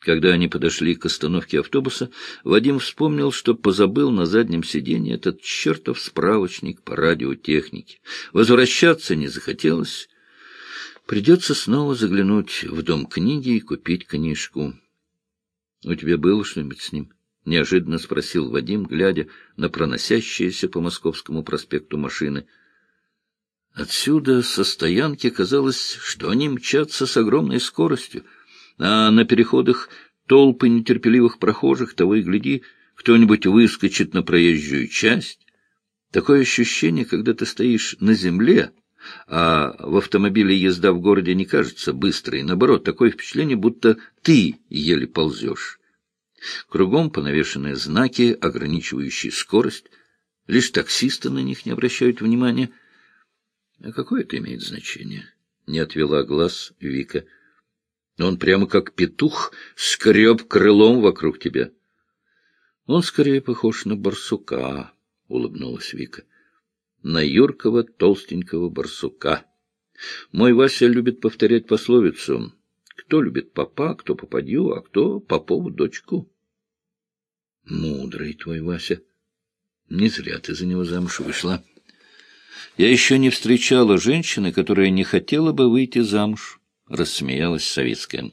Когда они подошли к остановке автобуса, Вадим вспомнил, что позабыл на заднем сиденье этот чертов справочник по радиотехнике. Возвращаться не захотелось. Придется снова заглянуть в дом книги и купить книжку. — У тебя было что-нибудь с ним? — неожиданно спросил Вадим, глядя на проносящиеся по Московскому проспекту машины. Отсюда, со стоянки, казалось, что они мчатся с огромной скоростью — а на переходах толпы нетерпеливых прохожих, того и гляди, кто-нибудь выскочит на проезжую часть. Такое ощущение, когда ты стоишь на земле, а в автомобиле езда в городе не кажется быстрой. Наоборот, такое впечатление, будто ты еле ползешь. Кругом понавешенные знаки, ограничивающие скорость. Лишь таксисты на них не обращают внимания. А какое это имеет значение? Не отвела глаз Вика. — он прямо как петух скреб крылом вокруг тебя. Он скорее похож на барсука, — улыбнулась Вика. На юркого толстенького барсука. Мой Вася любит повторять пословицу. Кто любит папа, кто попадью, а кто попову дочку. Мудрый твой Вася. Не зря ты за него замуж вышла. Я еще не встречала женщины, которая не хотела бы выйти замуж. — рассмеялась Савицкая.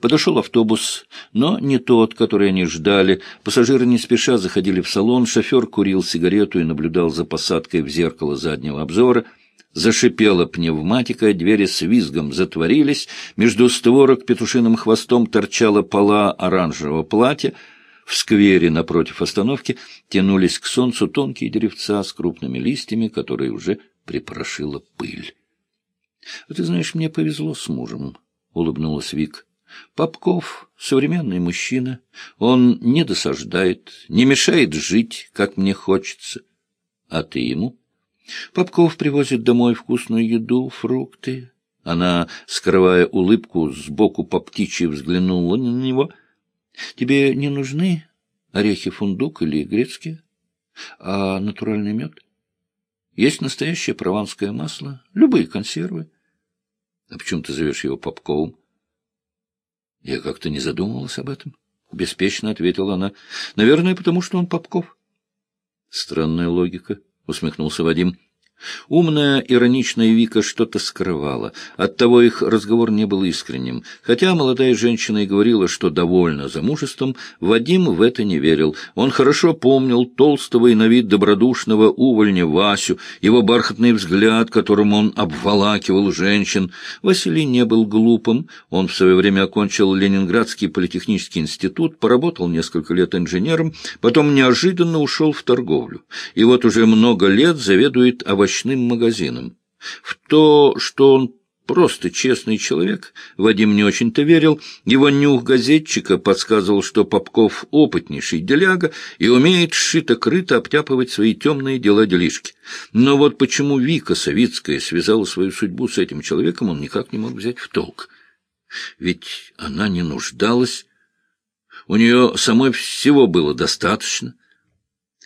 Подошел автобус, но не тот, который они ждали. Пассажиры не спеша заходили в салон, шофер курил сигарету и наблюдал за посадкой в зеркало заднего обзора. Зашипела пневматика, двери с визгом затворились, между створок петушиным хвостом торчала пола оранжевого платья. В сквере напротив остановки тянулись к солнцу тонкие деревца с крупными листьями, которые уже припорошила пыль. — Ты знаешь, мне повезло с мужем, — улыбнулась Вик. — Попков — современный мужчина. Он не досаждает, не мешает жить, как мне хочется. А ты ему? Попков привозит домой вкусную еду, фрукты. Она, скрывая улыбку, сбоку по птичьи взглянула на него. — Тебе не нужны орехи фундук или грецкие? А натуральный мед? Есть настоящее прованское масло, любые консервы. — А почему ты зовешь его Попковым? — Я как-то не задумывалась об этом. — беспечно ответила она. — Наверное, потому что он Попков. — Странная логика, — усмехнулся Вадим. Умная, ироничная Вика что-то скрывала. Оттого их разговор не был искренним. Хотя молодая женщина и говорила, что довольна замужеством, Вадим в это не верил. Он хорошо помнил толстого и на вид добродушного увольня Васю, его бархатный взгляд, которым он обволакивал женщин. Василий не был глупым. Он в свое время окончил Ленинградский политехнический институт, поработал несколько лет инженером, потом неожиданно ушел в торговлю. И вот уже много лет заведует овощами овощным магазином. В то, что он просто честный человек, Вадим не очень-то верил. Его нюх газетчика подсказывал, что Попков опытнейший деляга и умеет шито-крыто обтяпывать свои темные дела-делишки. Но вот почему Вика Савицкая связала свою судьбу с этим человеком, он никак не мог взять в толк. Ведь она не нуждалась, у нее самой всего было достаточно.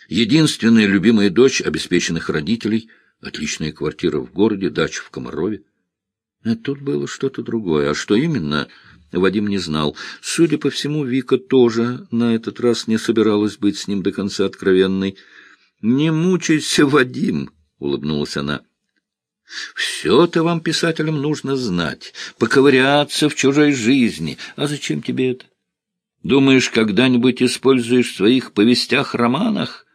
Единственная любимая дочь обеспеченных родителей — Отличная квартира в городе, дача в Комарове. А тут было что-то другое. А что именно, Вадим не знал. Судя по всему, Вика тоже на этот раз не собиралась быть с ним до конца откровенной. — Не мучайся, Вадим, — улыбнулась она. — Все-то вам, писателям, нужно знать, поковыряться в чужой жизни. А зачем тебе это? Думаешь, когда-нибудь используешь в своих повестях-романах? —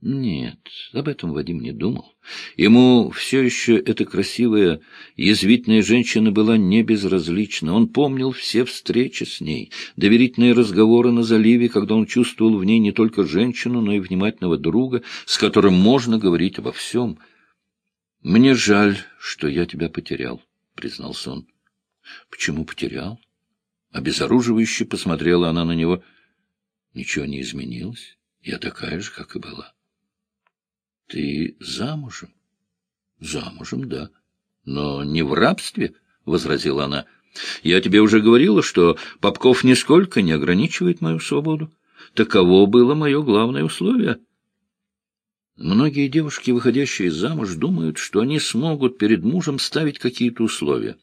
нет, об этом Вадим не думал. Ему все еще эта красивая, язвительная женщина была не безразлична. Он помнил все встречи с ней, доверительные разговоры на заливе, когда он чувствовал в ней не только женщину, но и внимательного друга, с которым можно говорить обо всем. — Мне жаль, что я тебя потерял, — признался он. — Почему потерял? Обезоруживающе посмотрела она на него. — Ничего не изменилось. Я такая же, как и была. — ты замужем? Замужем, да. Но не в рабстве, — возразила она. Я тебе уже говорила, что Попков нисколько не ограничивает мою свободу. Таково было мое главное условие. Многие девушки, выходящие замуж, думают, что они смогут перед мужем ставить какие-то условия.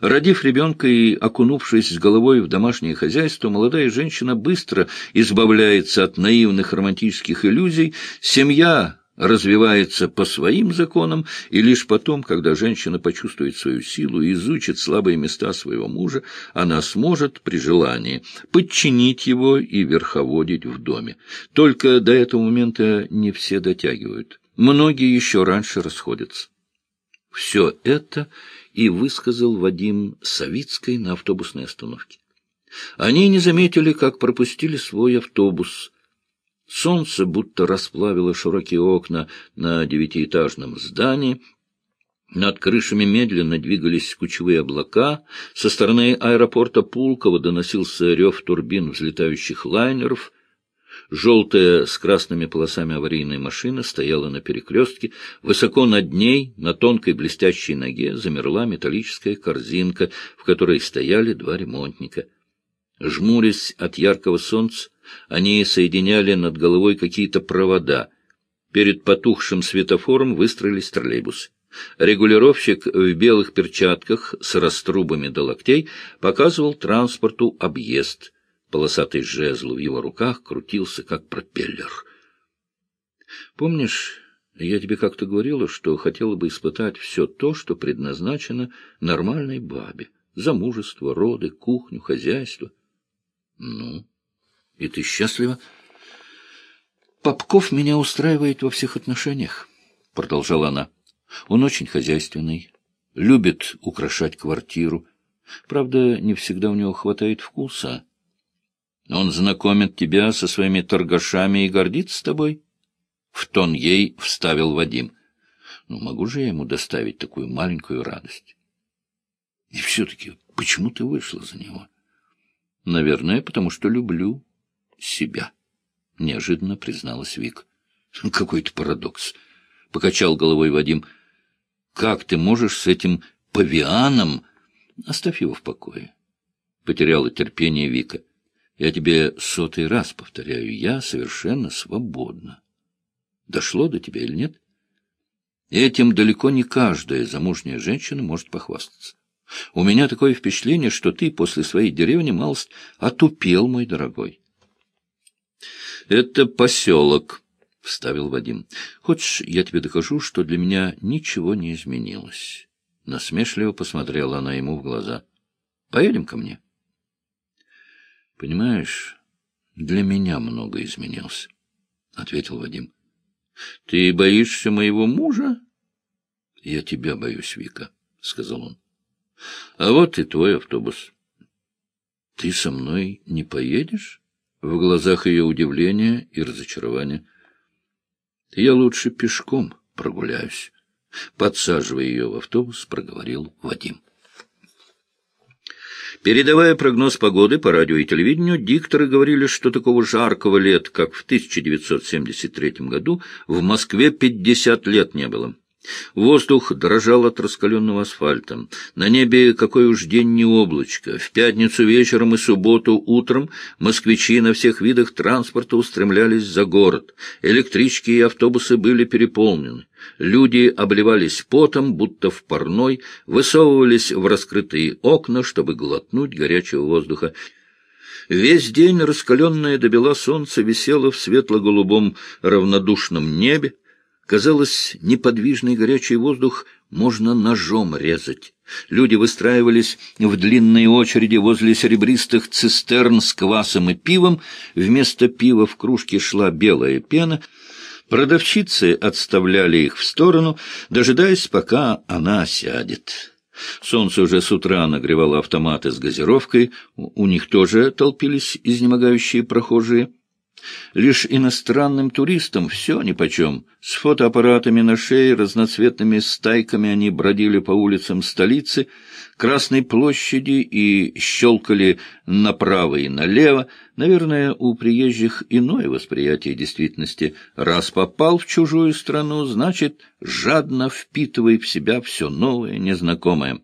Родив ребенка и окунувшись с головой в домашнее хозяйство, молодая женщина быстро избавляется от наивных романтических иллюзий, семья развивается по своим законам, и лишь потом, когда женщина почувствует свою силу и изучит слабые места своего мужа, она сможет при желании подчинить его и верховодить в доме. Только до этого момента не все дотягивают. Многие еще раньше расходятся. Все это и высказал Вадим Савицкой на автобусной остановке. Они не заметили, как пропустили свой автобус. Солнце будто расплавило широкие окна на девятиэтажном здании, над крышами медленно двигались кучевые облака. Со стороны аэропорта Пулково доносился рев турбин взлетающих лайнеров. Желтая с красными полосами аварийная машина стояла на перекрестке. Высоко над ней, на тонкой блестящей ноге, замерла металлическая корзинка, в которой стояли два ремонтника. Жмурясь от яркого солнца, они соединяли над головой какие-то провода. Перед потухшим светофором выстроились троллейбусы. Регулировщик в белых перчатках с раструбами до локтей показывал транспорту объезд — Полосатый жезл в его руках крутился, как пропеллер. «Помнишь, я тебе как-то говорила, что хотела бы испытать все то, что предназначено нормальной бабе? Замужество, роды, кухню, хозяйство. Ну, и ты счастлива? Попков меня устраивает во всех отношениях, — продолжала она. Он очень хозяйственный, любит украшать квартиру. Правда, не всегда у него хватает вкуса. Он знакомит тебя со своими торгашами и гордится тобой? В тон ей вставил Вадим. Ну, могу же я ему доставить такую маленькую радость? И все-таки, почему ты вышла за него? Наверное, потому что люблю себя, — неожиданно призналась Вик. Какой-то парадокс. Покачал головой Вадим. Как ты можешь с этим павианом... Оставь его в покое. Потеряла терпение Вика. Я тебе сотый раз повторяю, я совершенно свободна. Дошло до тебя или нет? Этим далеко не каждая замужняя женщина может похвастаться. У меня такое впечатление, что ты после своей деревни малость отупел, мой дорогой. — Это поселок, — вставил Вадим. — Хочешь, я тебе докажу, что для меня ничего не изменилось? Насмешливо посмотрела она ему в глаза. — Поедем ко мне. — Понимаешь, для меня много изменился, — ответил Вадим. — Ты боишься моего мужа? — Я тебя боюсь, Вика, — сказал он. — А вот и твой автобус. — Ты со мной не поедешь? В глазах ее удивление и разочарование. — Я лучше пешком прогуляюсь. Подсаживая ее в автобус, проговорил Вадим. Передавая прогноз погоды по радио и телевидению, дикторы говорили, что такого жаркого лет, как в 1973 году, в Москве 50 лет не было. Воздух дрожал от раскаленного асфальта. На небе какой уж день не облачко. В пятницу вечером и субботу утром москвичи на всех видах транспорта устремлялись за город. Электрички и автобусы были переполнены. Люди обливались потом, будто в парной, высовывались в раскрытые окна, чтобы глотнуть горячего воздуха. Весь день раскаленное до бела солнце висело в светло-голубом равнодушном небе, Казалось, неподвижный горячий воздух можно ножом резать. Люди выстраивались в длинные очереди возле серебристых цистерн с квасом и пивом. Вместо пива в кружке шла белая пена. Продавщицы отставляли их в сторону, дожидаясь, пока она сядет. Солнце уже с утра нагревало автоматы с газировкой. У них тоже толпились изнемогающие прохожие. Лишь иностранным туристам все нипочем. С фотоаппаратами на шее, разноцветными стайками они бродили по улицам столицы, Красной площади и щелкали направо и налево. Наверное, у приезжих иное восприятие действительности. Раз попал в чужую страну, значит, жадно впитывай в себя все новое, незнакомое.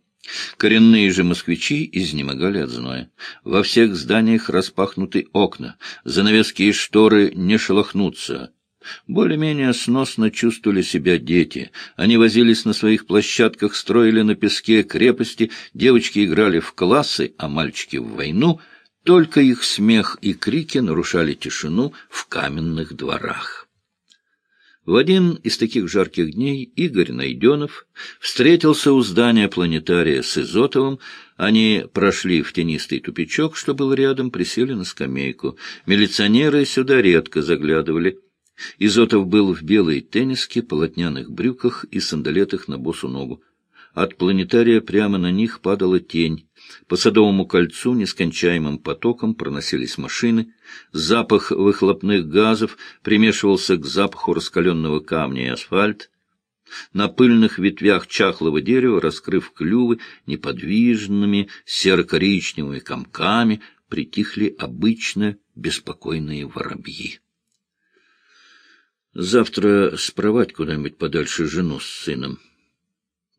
Коренные же москвичи изнемогали от зноя. Во всех зданиях распахнуты окна, занавески и шторы не шелохнутся. Более-менее сносно чувствовали себя дети. Они возились на своих площадках, строили на песке крепости, девочки играли в классы, а мальчики в войну. Только их смех и крики нарушали тишину в каменных дворах. В один из таких жарких дней Игорь Найденов встретился у здания планетария с Изотовым. Они прошли в тенистый тупичок, что был рядом, присели на скамейку. Милиционеры сюда редко заглядывали. Изотов был в белой тенниске, полотняных брюках и сандалетах на босу ногу. От планетария прямо на них падала тень. По Садовому кольцу нескончаемым потоком проносились машины. Запах выхлопных газов примешивался к запаху раскаленного камня и асфальт. На пыльных ветвях чахлого дерева, раскрыв клювы неподвижными серо-коричневыми комками, притихли обычно беспокойные воробьи. Завтра спровать куда-нибудь подальше жену с сыном.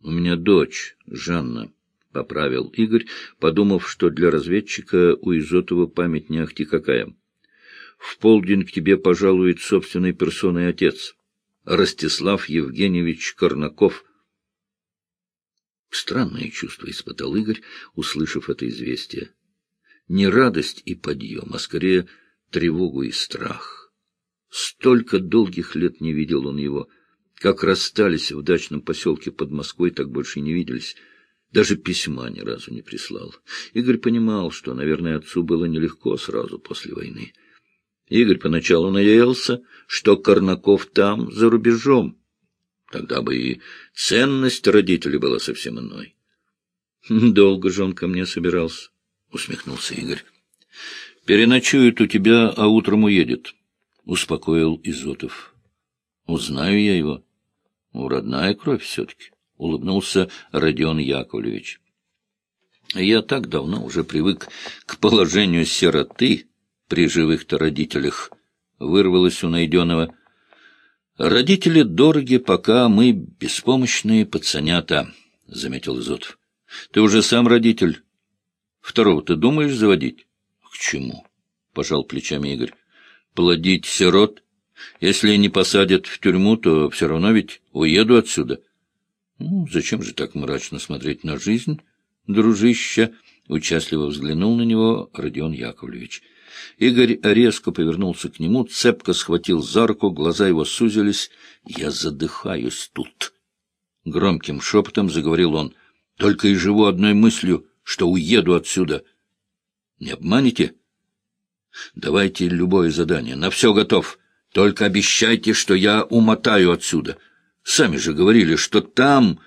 У меня дочь, Жанна, — поправил Игорь, подумав, что для разведчика у Изотова память не ахти какая. В полдень к тебе пожалует собственной персоной отец, Ростислав Евгеньевич Корнаков. Странное чувство испытал Игорь, услышав это известие. Не радость и подъем, а скорее тревогу и страх. Столько долгих лет не видел он его. Как расстались в дачном поселке под Москвой, так больше не виделись. Даже письма ни разу не прислал. Игорь понимал, что, наверное, отцу было нелегко сразу после войны. Игорь поначалу надеялся, что Корнаков там, за рубежом. Тогда бы и ценность родителей была совсем иной. «Долго же он ко мне собирался», — усмехнулся Игорь. «Переночует у тебя, а утром уедет» успокоил Изотов. — Узнаю я его. — Родная кровь все-таки, — улыбнулся Родион Яковлевич. Я так давно уже привык к положению сироты при живых-то родителях, — вырвалось у найденного. Родители дороги, пока мы беспомощные пацанята, — заметил Изотов. — Ты уже сам родитель. Второго ты думаешь заводить? — К чему? — пожал плечами Игорь плодить сирот. Если не посадят в тюрьму, то все равно ведь уеду отсюда. Ну, зачем же так мрачно смотреть на жизнь, дружище? Участливо взглянул на него Родион Яковлевич. Игорь резко повернулся к нему, цепко схватил за руку, глаза его сузились. «Я задыхаюсь тут!» Громким шепотом заговорил он. «Только и живу одной мыслью, что уеду отсюда. Не обманете?» Давайте любое задание. На все готов. Только обещайте, что я умотаю отсюда. Сами же говорили, что там...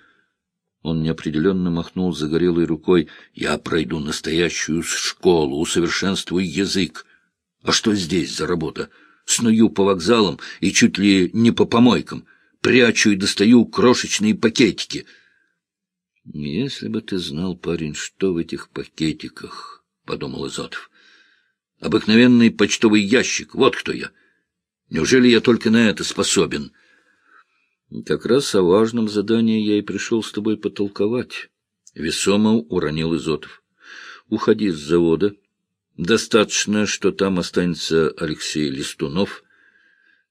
Он неопределенно махнул загорелой рукой. Я пройду настоящую школу, усовершенствую язык. А что здесь за работа? Сную по вокзалам и чуть ли не по помойкам. Прячу и достаю крошечные пакетики. Если бы ты знал, парень, что в этих пакетиках, — подумал Изотов. Обыкновенный почтовый ящик. Вот кто я. Неужели я только на это способен? Как раз о важном задании я и пришел с тобой потолковать. Весомо уронил Изотов. Уходи с завода. Достаточно, что там останется Алексей Листунов.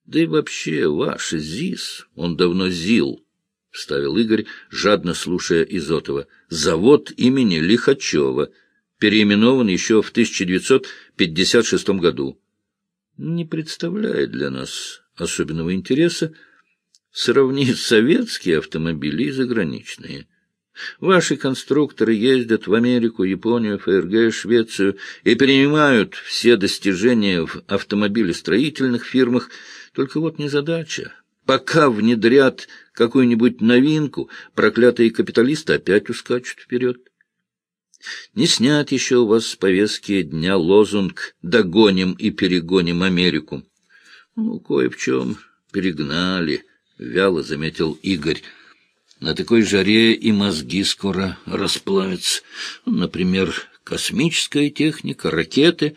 Да и вообще, ваш ЗИС, он давно ЗИЛ, — вставил Игорь, жадно слушая Изотова. Завод имени Лихачева — переименован еще в 1956 году. Не представляет для нас особенного интереса сравнить советские автомобили и заграничные. Ваши конструкторы ездят в Америку, Японию, ФРГ, Швецию и перенимают все достижения в автомобилестроительных фирмах. Только вот незадача. Пока внедрят какую-нибудь новинку, проклятые капиталисты опять ускачут вперед. Не снят еще у вас с повестки дня лозунг «Догоним и перегоним Америку». Ну, кое в чем перегнали, — вяло заметил Игорь. На такой жаре и мозги скоро расплавятся. Например, космическая техника, ракеты.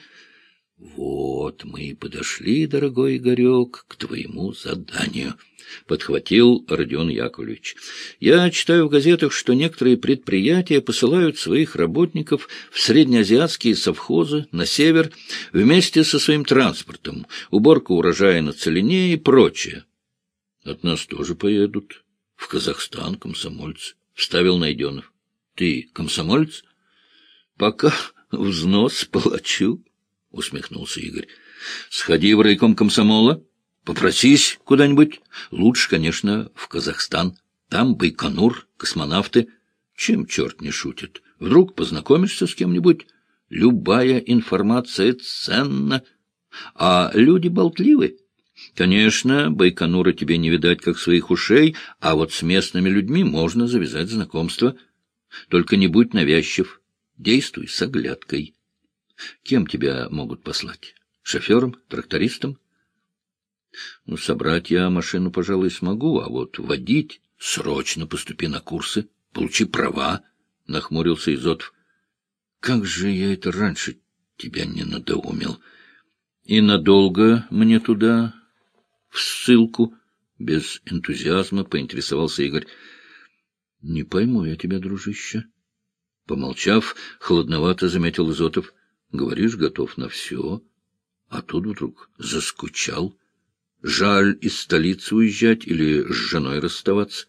Вот мы и подошли, дорогой Игорек, к твоему заданию, — подхватил Родион Яковлевич. Я читаю в газетах, что некоторые предприятия посылают своих работников в среднеазиатские совхозы на север вместе со своим транспортом, уборка урожая на целине и прочее. От нас тоже поедут. В Казахстан комсомольцы. Вставил Найденов. Ты комсомолец? Пока взнос плачу. — усмехнулся Игорь. — Сходи в райком комсомола, попросись куда-нибудь. Лучше, конечно, в Казахстан. Там Байконур, космонавты. Чем черт не шутит? Вдруг познакомишься с кем-нибудь? Любая информация ценна. А люди болтливы. Конечно, Байконура тебе не видать, как своих ушей, а вот с местными людьми можно завязать знакомство. Только не будь навязчив, действуй с оглядкой. Кем тебя могут послать? Шофером? Трактористом? Ну, собрать я машину, пожалуй, смогу, а вот водить... Срочно поступи на курсы, получи права, — нахмурился Изотов. Как же я это раньше тебя не надоумил? И надолго мне туда, в ссылку? Без энтузиазма поинтересовался Игорь. — Не пойму я тебя, дружище. Помолчав, хладновато заметил Изотов. Говоришь, готов на все, а тут вдруг заскучал. Жаль из столицы уезжать или с женой расставаться.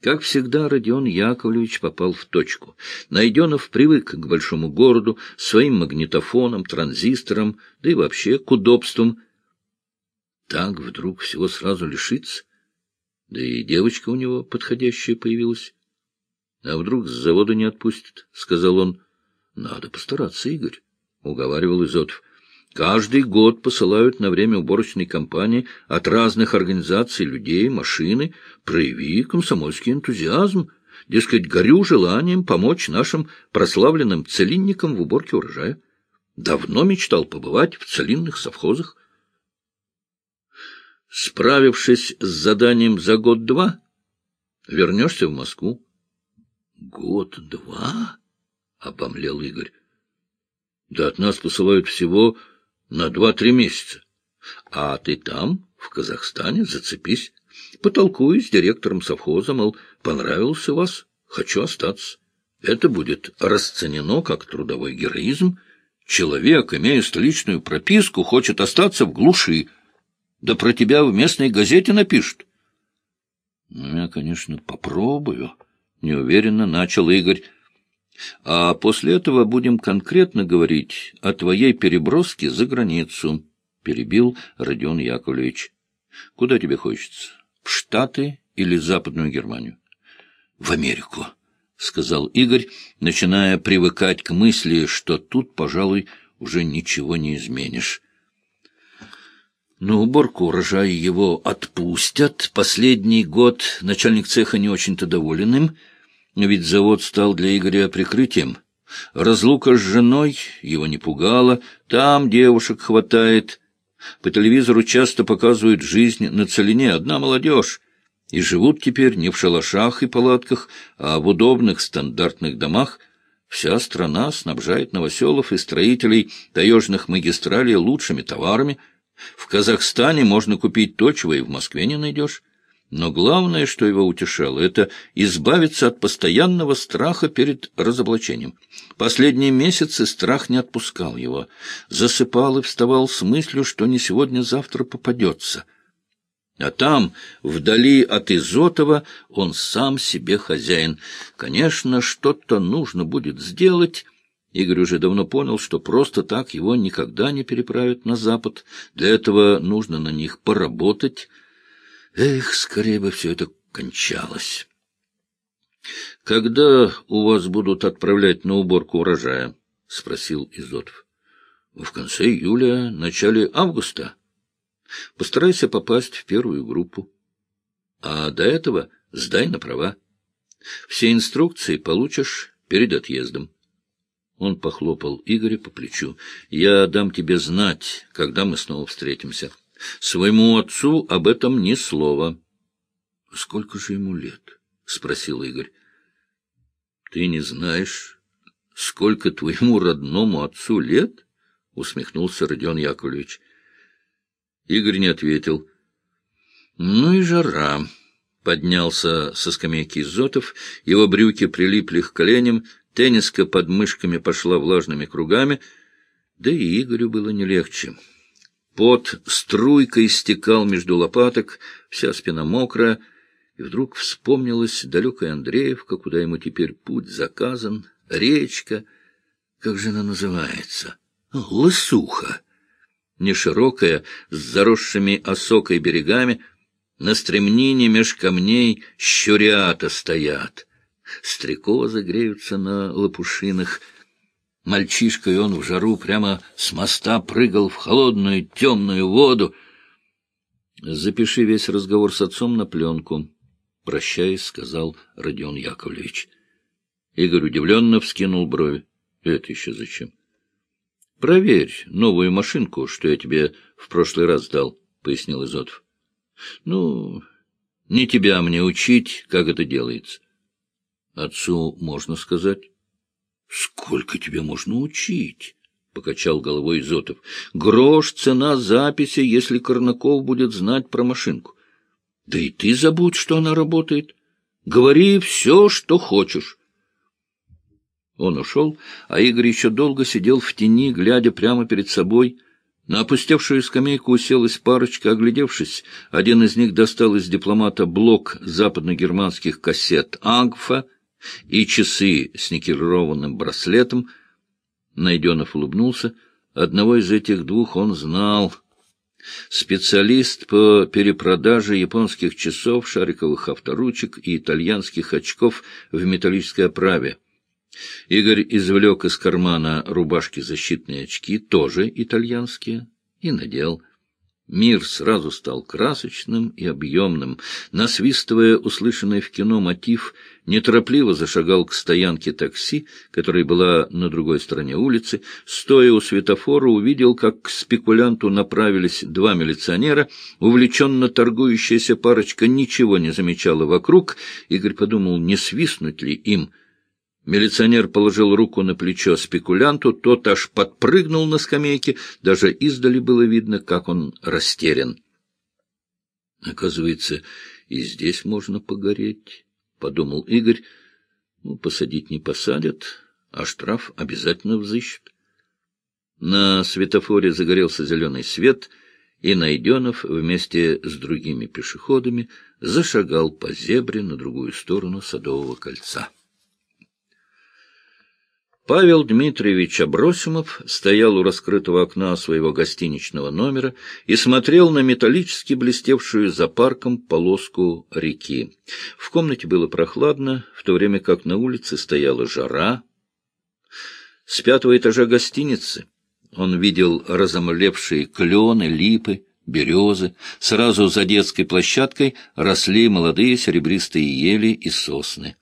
Как всегда, Родион Яковлевич попал в точку. Найденов привык к большому городу, своим магнитофоном, транзисторам, да и вообще к удобствам. Так вдруг всего сразу лишиться? Да и девочка у него подходящая появилась. — А вдруг с завода не отпустит? — сказал он. — Надо постараться, Игорь, — уговаривал Изотов. — Каждый год посылают на время уборочной кампании от разных организаций людей, машины. Прояви комсомольский энтузиазм. Дескать, горю желанием помочь нашим прославленным целинникам в уборке урожая. Давно мечтал побывать в целинных совхозах. Справившись с заданием за год-два, вернешься в Москву. Год-два? — обомлел Игорь. — Да от нас посылают всего на два-три месяца. А ты там, в Казахстане, зацепись. Потолкуй с директором совхоза, мол, понравился вас, хочу остаться. Это будет расценено как трудовой героизм. Человек, имея столичную прописку, хочет остаться в глуши. Да про тебя в местной газете напишут. — Ну, я, конечно, попробую, — неуверенно начал Игорь. А после этого будем конкретно говорить о твоей переброске за границу, — перебил Родион Яковлевич. — Куда тебе хочется? В Штаты или Западную Германию? — В Америку, — сказал Игорь, начиная привыкать к мысли, что тут, пожалуй, уже ничего не изменишь. На уборку урожая его отпустят. Последний год начальник цеха не очень-то доволен им — ведь завод стал для Игоря прикрытием. Разлука с женой его не пугала, там девушек хватает. По телевизору часто показывают жизнь на целине, одна молодежь. И живут теперь не в шалашах и палатках, а в удобных стандартных домах. Вся страна снабжает новоселов и строителей таежных магистралей лучшими товарами. В Казахстане можно купить то, чего и в Москве не найдешь. Но главное, что его утешало, это избавиться от постоянного страха перед разоблачением. Последние месяцы страх не отпускал его. Засыпал и вставал с мыслью, что не сегодня-завтра попадется. А там, вдали от Изотова, он сам себе хозяин. Конечно, что-то нужно будет сделать... Игорь уже давно понял, что просто так его никогда не переправят на Запад. Для этого нужно на них поработать, Эх, скорее бы все это кончалось. — Когда у вас будут отправлять на уборку урожая? — спросил Изотов. — В конце июля, начале августа. Постарайся попасть в первую группу. А до этого сдай на права. Все инструкции получишь перед отъездом. Он похлопал Игоря по плечу. — Я дам тебе знать, когда мы снова встретимся. — Своему отцу об этом ни слова. — Сколько же ему лет? — спросил Игорь. — Ты не знаешь, сколько твоему родному отцу лет? — усмехнулся Родион Яковлевич. Игорь не ответил. — Ну и жара. Поднялся со скамейки Изотов, его брюки прилипли к коленям, тенниска под мышками пошла влажными кругами, да и Игорю было не легче. Пот струйкой стекал между лопаток, вся спина мокрая, и вдруг вспомнилась далекая Андреевка, куда ему теперь путь заказан, речка, как же она называется? Лысуха. Неширокая, с заросшими осокой берегами, на стремнине меж камней щурята стоят. Стрекозы греются на лопушинах. Мальчишкой он в жару прямо с моста прыгал в холодную темную воду. Запиши весь разговор с отцом на пленку, — прощаясь, сказал Родион Яковлевич. Игорь удивленно вскинул брови. — Это еще зачем? — Проверь новую машинку, что я тебе в прошлый раз дал, — пояснил Изотов. — Ну, не тебя мне учить, как это делается. Отцу можно сказать. — Сколько тебе можно учить? — покачал головой Изотов. — Грош цена записи, если Корнаков будет знать про машинку. Да и ты забудь, что она работает. Говори все, что хочешь. Он ушел, а Игорь еще долго сидел в тени, глядя прямо перед собой. На опустевшую скамейку уселась парочка, оглядевшись. Один из них достал из дипломата блок западногерманских кассет «Ангфа» и часы с никелированным браслетом. Найденов улыбнулся. Одного из этих двух он знал — Специалист по перепродаже японских часов, шариковых авторучек и итальянских очков в металлической оправе. Игорь извлек из кармана рубашки защитные очки, тоже итальянские, и надел. Мир сразу стал красочным и объемным. Насвистывая услышанный в кино мотив, неторопливо зашагал к стоянке такси, которая была на другой стороне улицы. Стоя у светофора, увидел, как к спекулянту направились два милиционера. Увлеченно торгующаяся парочка ничего не замечала вокруг. Игорь подумал, не свистнуть ли им — Милиционер положил руку на плечо спекулянту, тот аж подпрыгнул на скамейке, даже издали было видно, как он растерян. Оказывается, и здесь можно погореть, — подумал Игорь. Ну, посадить не посадят, а штраф обязательно взыщут. На светофоре загорелся зеленый свет, и Найденов вместе с другими пешеходами зашагал по зебре на другую сторону Садового кольца. Павел Дмитриевич Абросимов стоял у раскрытого окна своего гостиничного номера и смотрел на металлически блестевшую за парком полоску реки. В комнате было прохладно, в то время как на улице стояла жара. С пятого этажа гостиницы он видел разомлевшие клены, липы, березы. Сразу за детской площадкой росли молодые серебристые ели и сосны.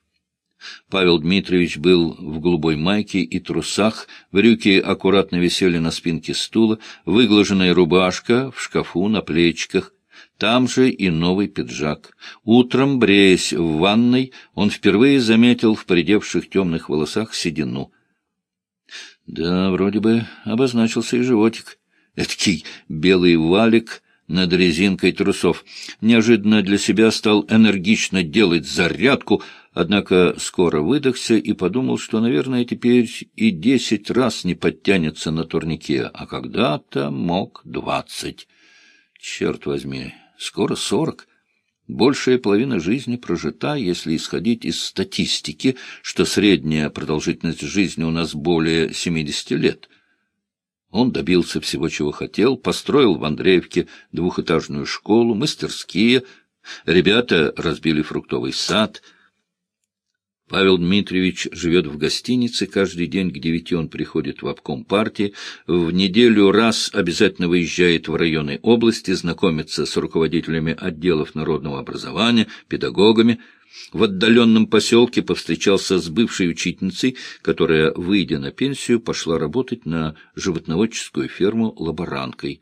Павел Дмитриевич был в голубой майке и трусах, брюки аккуратно висели на спинке стула, выглаженная рубашка в шкафу на плечиках, там же и новый пиджак. Утром, бреясь в ванной, он впервые заметил в поредевших темных волосах седину. Да, вроде бы обозначился и животик. Эдакий белый валик над резинкой трусов. Неожиданно для себя стал энергично делать зарядку — однако скоро выдохся и подумал, что, наверное, теперь и десять раз не подтянется на турнике, а когда-то мог двадцать. Черт возьми, скоро сорок. Большая половина жизни прожита, если исходить из статистики, что средняя продолжительность жизни у нас более семидесяти лет. Он добился всего, чего хотел, построил в Андреевке двухэтажную школу, мастерские, ребята разбили фруктовый сад — Павел Дмитриевич живет в гостинице, каждый день к девяти он приходит в обком партии, в неделю раз обязательно выезжает в районы области, знакомится с руководителями отделов народного образования, педагогами. В отдаленном поселке повстречался с бывшей учительницей, которая, выйдя на пенсию, пошла работать на животноводческую ферму лаборанткой.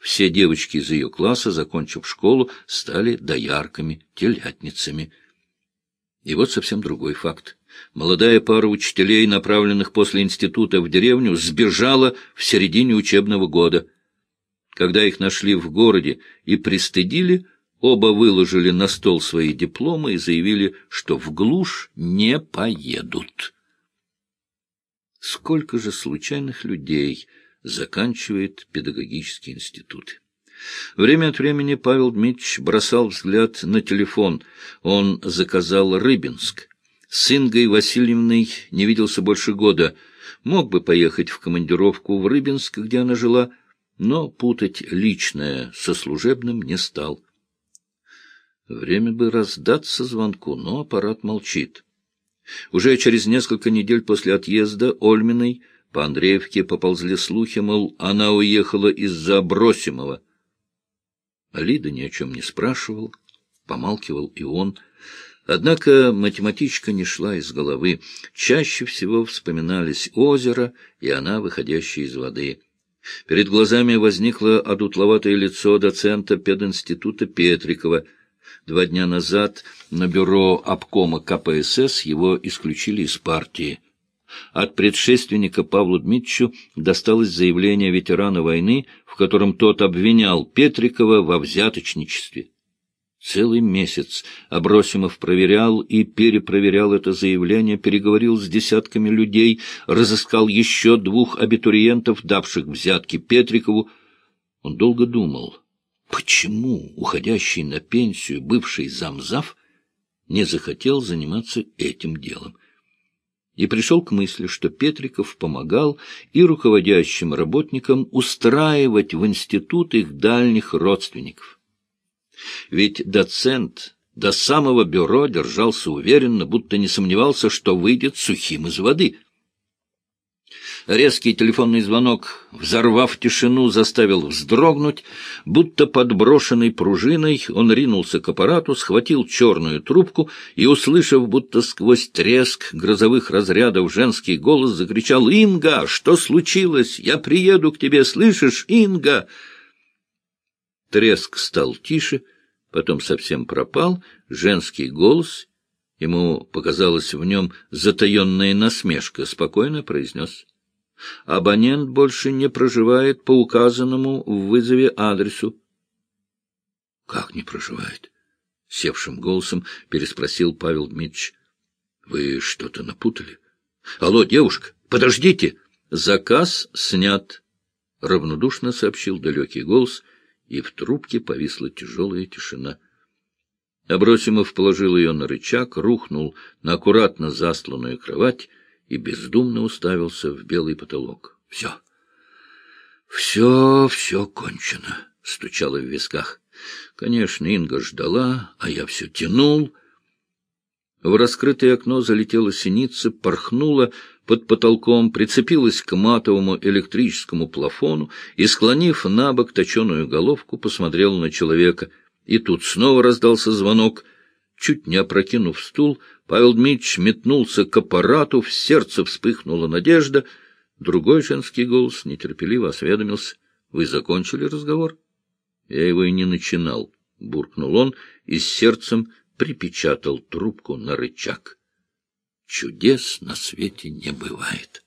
Все девочки из ее класса, закончив школу, стали доярками, телятницами – и вот совсем другой факт. Молодая пара учителей, направленных после института в деревню, сбежала в середине учебного года. Когда их нашли в городе и пристыдили, оба выложили на стол свои дипломы и заявили, что в глушь не поедут. Сколько же случайных людей заканчивает педагогический институт? Время от времени Павел Дмитриевич бросал взгляд на телефон. Он заказал Рыбинск. С Ингой Васильевной не виделся больше года. Мог бы поехать в командировку в Рыбинск, где она жила, но путать личное со служебным не стал. Время бы раздаться звонку, но аппарат молчит. Уже через несколько недель после отъезда Ольминой по Андреевке поползли слухи, мол, она уехала из-за Бросимова. Лида ни о чем не спрашивал, помалкивал и он. Однако математичка не шла из головы. Чаще всего вспоминались озеро и она, выходящая из воды. Перед глазами возникло одутловатое лицо доцента пединститута Петрикова. Два дня назад на бюро обкома КПСС его исключили из партии. От предшественника Павлу Дмитриевичу досталось заявление ветерана войны, в котором тот обвинял Петрикова во взяточничестве. Целый месяц Абросимов проверял и перепроверял это заявление, переговорил с десятками людей, разыскал еще двух абитуриентов, давших взятки Петрикову. Он долго думал, почему уходящий на пенсию бывший замзав не захотел заниматься этим делом и пришел к мысли, что Петриков помогал и руководящим работникам устраивать в институт их дальних родственников. Ведь доцент до самого бюро держался уверенно, будто не сомневался, что выйдет сухим из воды. Резкий телефонный звонок, взорвав тишину, заставил вздрогнуть. Будто подброшенный пружиной, он ринулся к аппарату, схватил черную трубку и, услышав, будто сквозь треск грозовых разрядов женский голос, закричал «Инга, что случилось? Я приеду к тебе, слышишь, Инга?» Треск стал тише, потом совсем пропал, женский голос, ему показалась в нем затаенная насмешка, спокойно произнес «Абонент больше не проживает по указанному в вызове адресу». «Как не проживает?» — севшим голосом переспросил Павел Дмитриевич. «Вы что-то напутали?» «Алло, девушка, подождите!» «Заказ снят», — равнодушно сообщил далекий голос — и в трубке повисла тяжелая тишина. Абросимов положил ее на рычаг, рухнул на аккуратно застланную кровать и бездумно уставился в белый потолок. — Все, все, все кончено, — стучало в висках. Конечно, Инга ждала, а я все тянул. В раскрытое окно залетела синица, порхнула, под потолком, прицепилась к матовому электрическому плафону и, склонив на бок точеную головку, посмотрела на человека. И тут снова раздался звонок. Чуть не опрокинув стул, Павел Дмитрич метнулся к аппарату, в сердце вспыхнула надежда. Другой женский голос нетерпеливо осведомился. — Вы закончили разговор? — Я его и не начинал, — буркнул он и с сердцем припечатал трубку на рычаг. Чудес на свете не бывает.